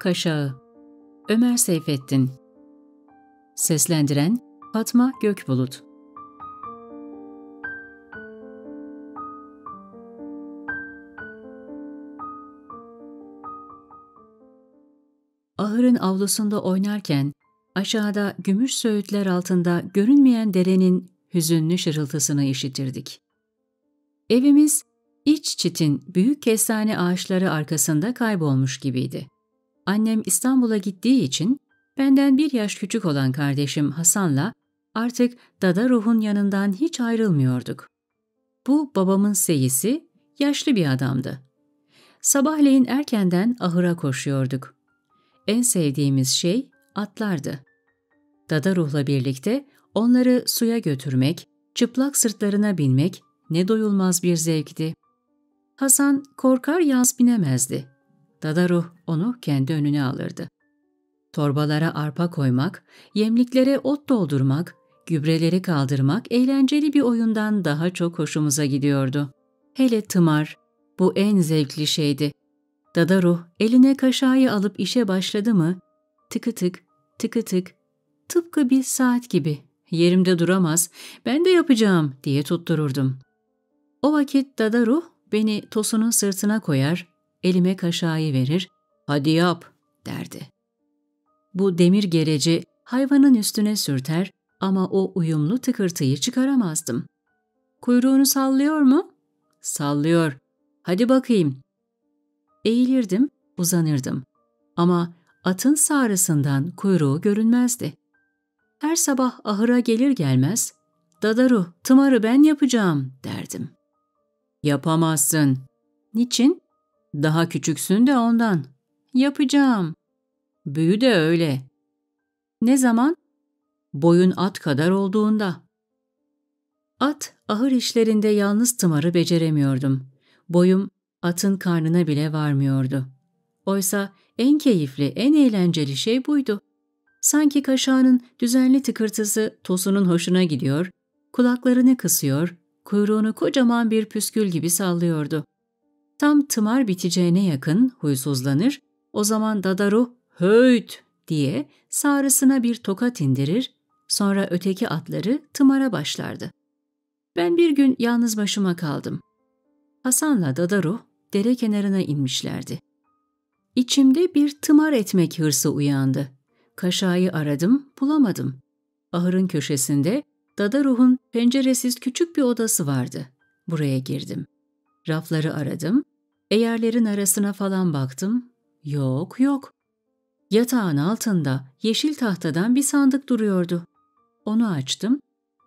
Kaşağı Ömer Seyfettin Seslendiren Fatma Gökbulut Ahırın avlusunda oynarken aşağıda gümüş söğütler altında görünmeyen derenin hüzünlü şırıltısını işitirdik. Evimiz iç çitin büyük kestane ağaçları arkasında kaybolmuş gibiydi. Annem İstanbul'a gittiği için benden bir yaş küçük olan kardeşim Hasan'la artık dada ruhun yanından hiç ayrılmıyorduk. Bu babamın seyisi yaşlı bir adamdı. Sabahleyin erkenden ahıra koşuyorduk. En sevdiğimiz şey atlardı. Dada ruhla birlikte onları suya götürmek, çıplak sırtlarına binmek ne doyulmaz bir zevkti. Hasan korkar yaz binemezdi. Dadaruh onu kendi önüne alırdı. Torbalara arpa koymak, yemliklere ot doldurmak, gübreleri kaldırmak eğlenceli bir oyundan daha çok hoşumuza gidiyordu. Hele tımar, bu en zevkli şeydi. Dadaruh eline kaşayı alıp işe başladı mı, tıkı tık, tıkı tık, tıpkı bir saat gibi. Yerimde duramaz, ben de yapacağım diye tuttururdum. O vakit Dadaruh beni Tosun'un sırtına koyar, elime kaşayı verir, hadi yap derdi. Bu demir gereci hayvanın üstüne sürter ama o uyumlu tıkırtıyı çıkaramazdım. Kuyruğunu sallıyor mu? Sallıyor. Hadi bakayım. Eğilirdim, uzanırdım. Ama atın sağrısından kuyruğu görünmezdi. Her sabah ahıra gelir gelmez, Dadaru, tımarı ben yapacağım derdim. Yapamazsın. Niçin? Daha küçüksün de ondan. Yapacağım. Büyü de öyle. Ne zaman? Boyun at kadar olduğunda. At, ahır işlerinde yalnız tımarı beceremiyordum. Boyum atın karnına bile varmıyordu. Oysa en keyifli, en eğlenceli şey buydu. Sanki kaşağının düzenli tıkırtısı Tosun'un hoşuna gidiyor, kulaklarını kısıyor, kuyruğunu kocaman bir püskül gibi sallıyordu. Tam tımar biteceğine yakın huysuzlanır, o zaman Dadaru höyt diye sağrısına bir tokat indirir, sonra öteki atları tımara başlardı. Ben bir gün yalnız başıma kaldım. Hasan'la Dadaru dere kenarına inmişlerdi. İçimde bir tımar etmek hırsı uyandı. Kaşayı aradım, bulamadım. Ahırın köşesinde Dadaruh'un penceresiz küçük bir odası vardı. Buraya girdim. Rafları aradım, eğerlerin arasına falan baktım. Yok, yok. Yatağın altında yeşil tahtadan bir sandık duruyordu. Onu açtım.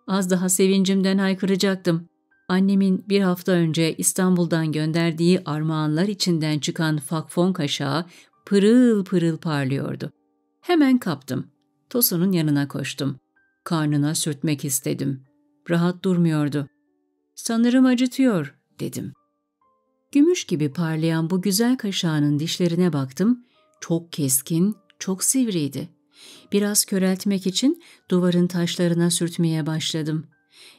Az daha sevincimden haykıracaktım. Annemin bir hafta önce İstanbul'dan gönderdiği armağanlar içinden çıkan fakfon kaşağı pırıl pırıl parlıyordu. Hemen kaptım. Tosun'un yanına koştum. Karnına sürtmek istedim. Rahat durmuyordu. Sanırım acıtıyor, dedim. Gümüş gibi parlayan bu güzel kaşağının dişlerine baktım. Çok keskin, çok sivriydi. Biraz köreltmek için duvarın taşlarına sürtmeye başladım.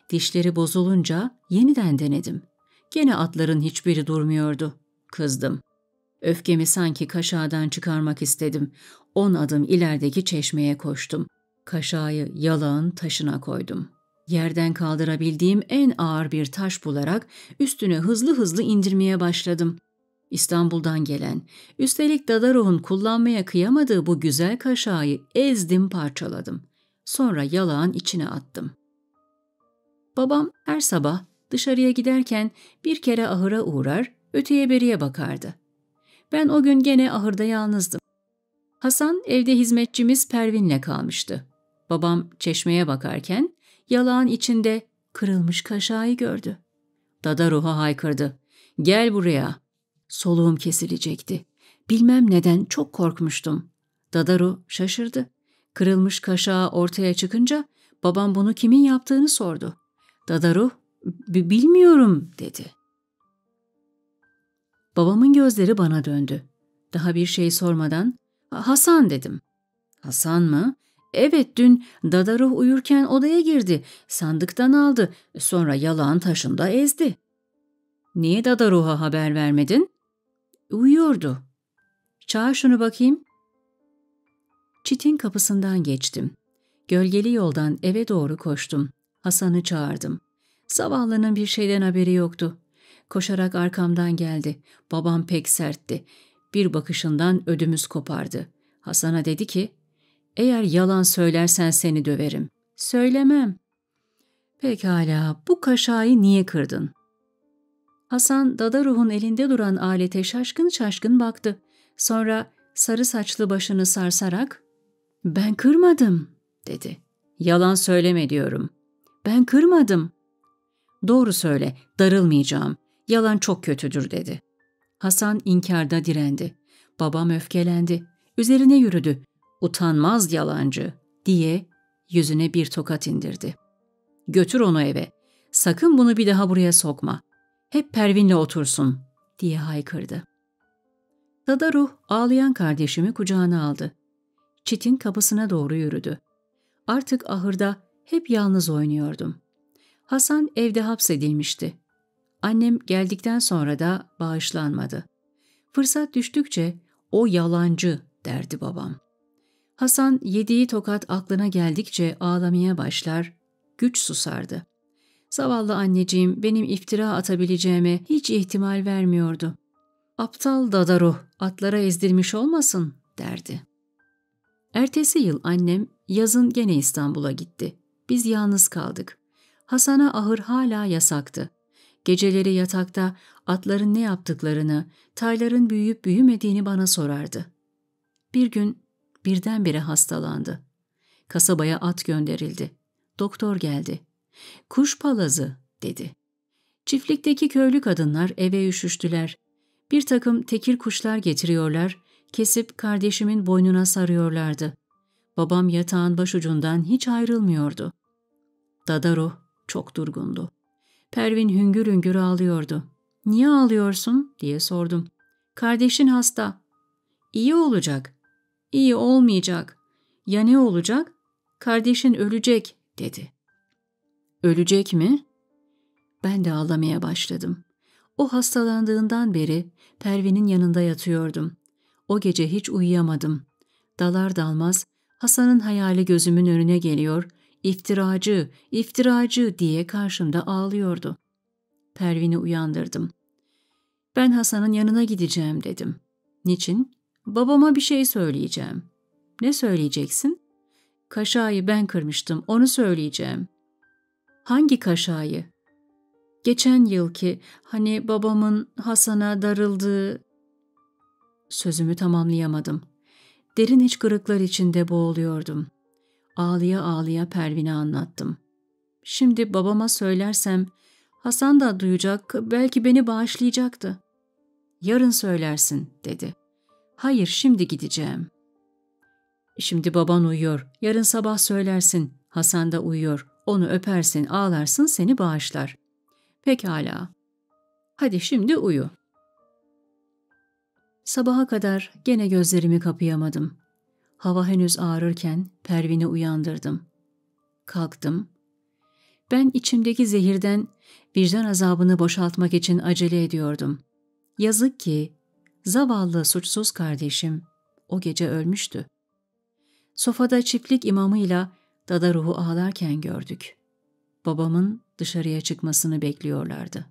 Dişleri bozulunca yeniden denedim. Gene atların hiçbiri durmuyordu. Kızdım. Öfkemi sanki kaşağıdan çıkarmak istedim. On adım ilerideki çeşmeye koştum. Kaşağı yalağın taşına koydum. Yerden kaldırabildiğim en ağır bir taş bularak üstüne hızlı hızlı indirmeye başladım. İstanbul'dan gelen, üstelik Dadaroh'un kullanmaya kıyamadığı bu güzel kaşağı ezdim parçaladım. Sonra yalağın içine attım. Babam her sabah dışarıya giderken bir kere ahıra uğrar, öteye beriye bakardı. Ben o gün gene ahırda yalnızdım. Hasan evde hizmetçimiz Pervin'le kalmıştı. Babam çeşmeye bakarken yalağın içinde kırılmış kaşağı gördü. Dada ruha haykırdı. Gel buraya. Soluğum kesilecekti. Bilmem neden çok korkmuştum. Dadaru şaşırdı. Kırılmış kaşağı ortaya çıkınca babam bunu kimin yaptığını sordu. Dadaru, bilmiyorum dedi. Babamın gözleri bana döndü. Daha bir şey sormadan, Hasan dedim. Hasan mı? Evet dün Dadaruh uyurken odaya girdi. Sandıktan aldı. Sonra yalan taşında ezdi. Niye Dadaruh'a haber vermedin? Uyuyordu. Çağır şunu bakayım. Çitin kapısından geçtim. Gölgeli yoldan eve doğru koştum. Hasan'ı çağırdım. Zavallının bir şeyden haberi yoktu. Koşarak arkamdan geldi. Babam pek sertti. Bir bakışından ödümüz kopardı. Hasan'a dedi ki, eğer yalan söylersen seni döverim. Söylemem. Pekala, bu kaşayı niye kırdın? Hasan, dada ruhun elinde duran alete şaşkın şaşkın baktı. Sonra sarı saçlı başını sarsarak, ben kırmadım, dedi. Yalan söyleme diyorum. Ben kırmadım. Doğru söyle, darılmayacağım. Yalan çok kötüdür, dedi. Hasan inkarda direndi. Babam öfkelendi. Üzerine yürüdü. Utanmaz yalancı, diye yüzüne bir tokat indirdi. Götür onu eve. Sakın bunu bir daha buraya sokma. Hep Pervin'le otursun, diye haykırdı. Dadaruh ağlayan kardeşimi kucağına aldı. Çitin kapısına doğru yürüdü. Artık ahırda hep yalnız oynuyordum. Hasan evde hapsedilmişti. Annem geldikten sonra da bağışlanmadı. Fırsat düştükçe o yalancı derdi babam. Hasan yediği tokat aklına geldikçe ağlamaya başlar, güç susardı. Zavallı anneciğim benim iftira atabileceğime hiç ihtimal vermiyordu. Aptal dadaruh atlara ezdirmiş olmasın derdi. Ertesi yıl annem yazın gene İstanbul'a gitti. Biz yalnız kaldık. Hasan'a ahır hala yasaktı. Geceleri yatakta atların ne yaptıklarını, tayların büyüyüp büyümediğini bana sorardı. Bir gün birdenbire hastalandı. Kasabaya at gönderildi. Doktor geldi. Kuş palazı dedi. Çiftlikteki köylü kadınlar eve üşüştüler. Bir takım tekir kuşlar getiriyorlar, kesip kardeşimin boynuna sarıyorlardı. Babam yatağın başucundan hiç ayrılmıyordu. Dadaro çok durgundu. Pervin hüngür hüngür ağlıyordu. ''Niye ağlıyorsun?'' diye sordum. ''Kardeşin hasta. İyi olacak. İyi olmayacak. Ya ne olacak? Kardeşin ölecek.'' dedi. ''Ölecek mi?'' Ben de ağlamaya başladım. O hastalandığından beri Pervin'in yanında yatıyordum. O gece hiç uyuyamadım. Dalar dalmaz Hasan'ın hayali gözümün önüne geliyor, iftiracı, iftiracı diye karşımda ağlıyordu. Pervin'i uyandırdım. Ben Hasan'ın yanına gideceğim dedim. Niçin? Babama bir şey söyleyeceğim. Ne söyleyeceksin? Kaşayı ben kırmıştım, onu söyleyeceğim. Hangi kaşayı? Geçen yılki, hani babamın Hasan'a darıldığı... Sözümü tamamlayamadım. Derin iç kırıklar içinde boğuluyordum. Ağlıya ağlıya Pervin'e anlattım. Şimdi babama söylersem Hasan da duyacak, belki beni bağışlayacaktı. Yarın söylersin, dedi. Hayır, şimdi gideceğim. Şimdi baban uyuyor, yarın sabah söylersin. Hasan da uyuyor, onu öpersin, ağlarsın, seni bağışlar. Pekala. Hadi şimdi uyu. Sabaha kadar gene gözlerimi kapayamadım. Hava henüz ağrırken Pervin'i uyandırdım. Kalktım. Ben içimdeki zehirden vicdan azabını boşaltmak için acele ediyordum. Yazık ki zavallı suçsuz kardeşim o gece ölmüştü. Sofada çiftlik imamıyla Dada ruhu ağlarken gördük. Babamın dışarıya çıkmasını bekliyorlardı.